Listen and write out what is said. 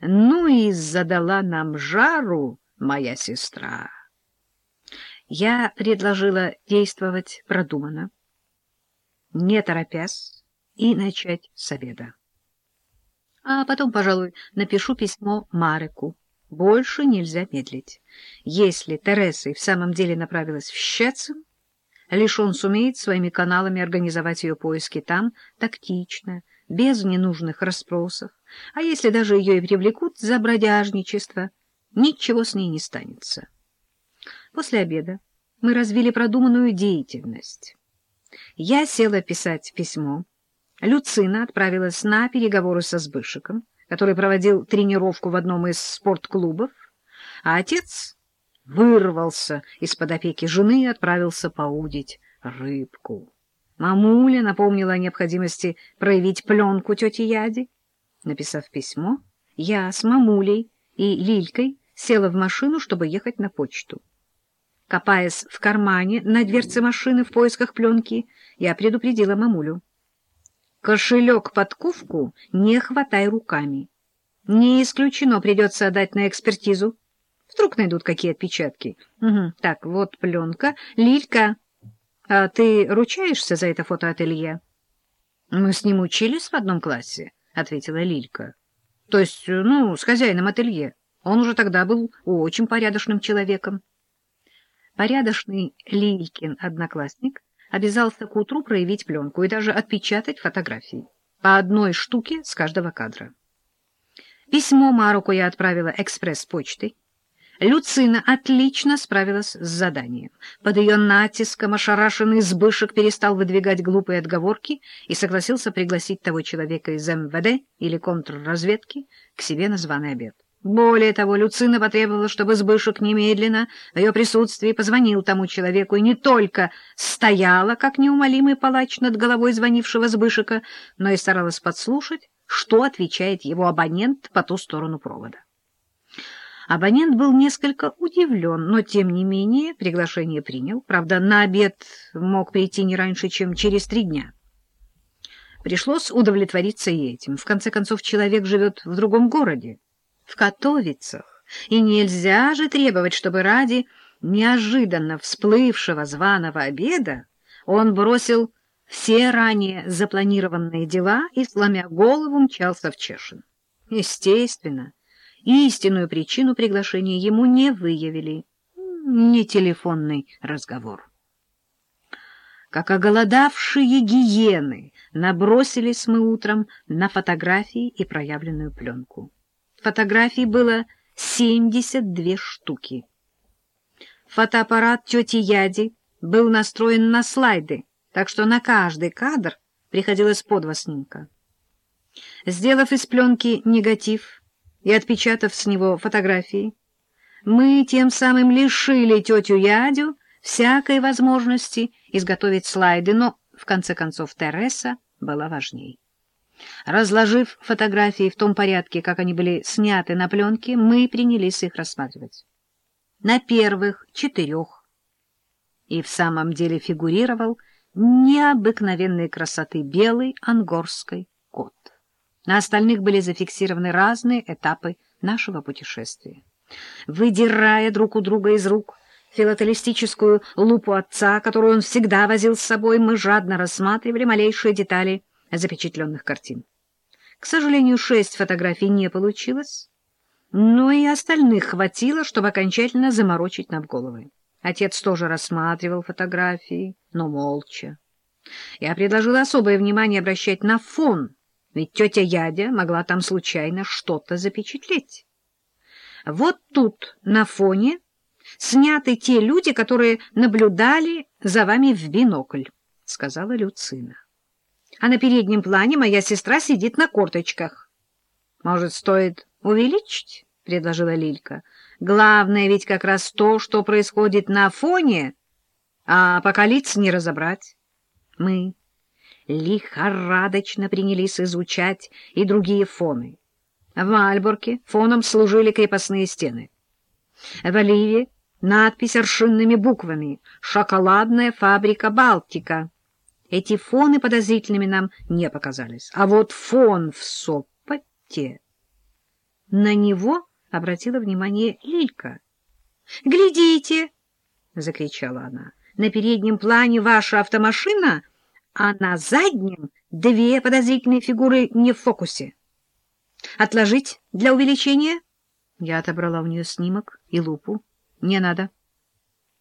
Ну и задала нам жару моя сестра. Я предложила действовать продуманно, не торопясь, и начать с обеда. А потом, пожалуй, напишу письмо Мареку. Больше нельзя медлить. Если Тереса и в самом деле направилась в Щецин, лишь он сумеет своими каналами организовать ее поиски там тактично, без ненужных расспросов. А если даже ее и привлекут за бродяжничество, ничего с ней не станется. После обеда мы развили продуманную деятельность. Я села писать письмо. Люцина отправилась на переговоры со Сбышиком, который проводил тренировку в одном из спортклубов, а отец вырвался из-под опеки жены и отправился поудить рыбку. Мамуля напомнила о необходимости проявить пленку тети Яди. Написав письмо, я с мамулей и Лилькой села в машину, чтобы ехать на почту. Копаясь в кармане на дверце машины в поисках пленки, я предупредила мамулю. Кошелек-подковку не хватай руками. Не исключено, придется отдать на экспертизу. Вдруг найдут какие отпечатки. Угу. Так, вот пленка. Лилька, а ты ручаешься за это фотоателье? Мы с ним учились в одном классе, — ответила Лилька. То есть, ну, с хозяином ателье. Он уже тогда был очень порядочным человеком. Порядочный Лилькин одноклассник обязался к утру проявить пленку и даже отпечатать фотографии. По одной штуке с каждого кадра. Письмо Маруку я отправила экспресс-почтой. Люцина отлично справилась с заданием. Под ее натиском ошарашенный Сбышек перестал выдвигать глупые отговорки и согласился пригласить того человека из МВД или контрразведки к себе на званый обед. Более того, Люцина потребовала, чтобы Сбышек немедленно в ее присутствии позвонил тому человеку и не только стояла, как неумолимый палач над головой звонившего Сбышека, но и старалась подслушать, что отвечает его абонент по ту сторону провода. Абонент был несколько удивлен, но, тем не менее, приглашение принял. Правда, на обед мог прийти не раньше, чем через три дня. Пришлось удовлетвориться и этим. В конце концов, человек живет в другом городе в Катовицах, и нельзя же требовать, чтобы ради неожиданно всплывшего званого обеда он бросил все ранее запланированные дела и, сломя голову, мчался в Чешин. Естественно, истинную причину приглашения ему не выявили, не телефонный разговор. Как оголодавшие гиены набросились мы утром на фотографии и проявленную пленку. Фотографий было 72 штуки. Фотоаппарат тети Яди был настроен на слайды, так что на каждый кадр приходилось по два снимка. Сделав из пленки негатив и отпечатав с него фотографии, мы тем самым лишили тетю Ядю всякой возможности изготовить слайды, но, в конце концов, Тереса была важней. Разложив фотографии в том порядке, как они были сняты на пленке, мы принялись их рассматривать. На первых четырех и в самом деле фигурировал необыкновенной красоты белый ангорский кот. На остальных были зафиксированы разные этапы нашего путешествия. Выдирая друг у друга из рук филателистическую лупу отца, которую он всегда возил с собой, мы жадно рассматривали малейшие детали запечатленных картин. К сожалению, шесть фотографий не получилось, но и остальных хватило, чтобы окончательно заморочить нам головы. Отец тоже рассматривал фотографии, но молча. Я предложила особое внимание обращать на фон, ведь тетя Ядя могла там случайно что-то запечатлеть. Вот тут, на фоне, сняты те люди, которые наблюдали за вами в бинокль, — сказала Люцина а на переднем плане моя сестра сидит на корточках. — Может, стоит увеличить? — предложила Лилька. — Главное ведь как раз то, что происходит на фоне, а пока лиц не разобрать. Мы лихорадочно принялись изучать и другие фоны. В Альборке фоном служили крепостные стены. В Оливе надпись аршинными буквами «Шоколадная фабрика Балтика». Эти фоны подозрительными нам не показались. А вот фон в Сопоте... На него обратила внимание Лилька. «Глядите!» — закричала она. «На переднем плане ваша автомашина, а на заднем две подозрительные фигуры не в фокусе. Отложить для увеличения?» Я отобрала у нее снимок и лупу. «Не надо».